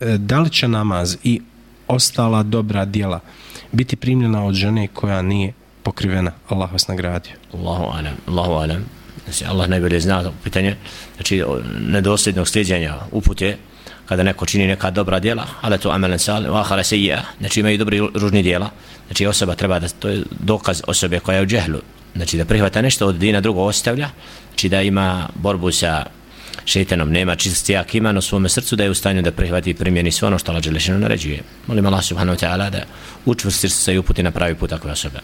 E, da li će namaz i ostala dobra djela biti primljena od žene koja nije pokrivena? Allah vas nagradio. Allahu alam, Allahu alam. Znači, Allah najbolje zna to pitanje. Znači, nedosljednog sljeđenja upute kada neko čini neka dobra djela, ali to amelen sal, vahale se je, znači imaju dobri ružni djela, znači osoba treba da, to je dokaz osobe koja je u džehlu, znači da prihvata nešto od dina drugo ostavlja, znači da ima borbu sa šeitanom, nema čisti jak iman u svome srcu da je u stanju da prihvati i primjeni sve ono što Allah Đelešinu naređuje. Molim Allah subhanahu wa ta'ala da učvrsti se i uputi na pravi put takve osobe.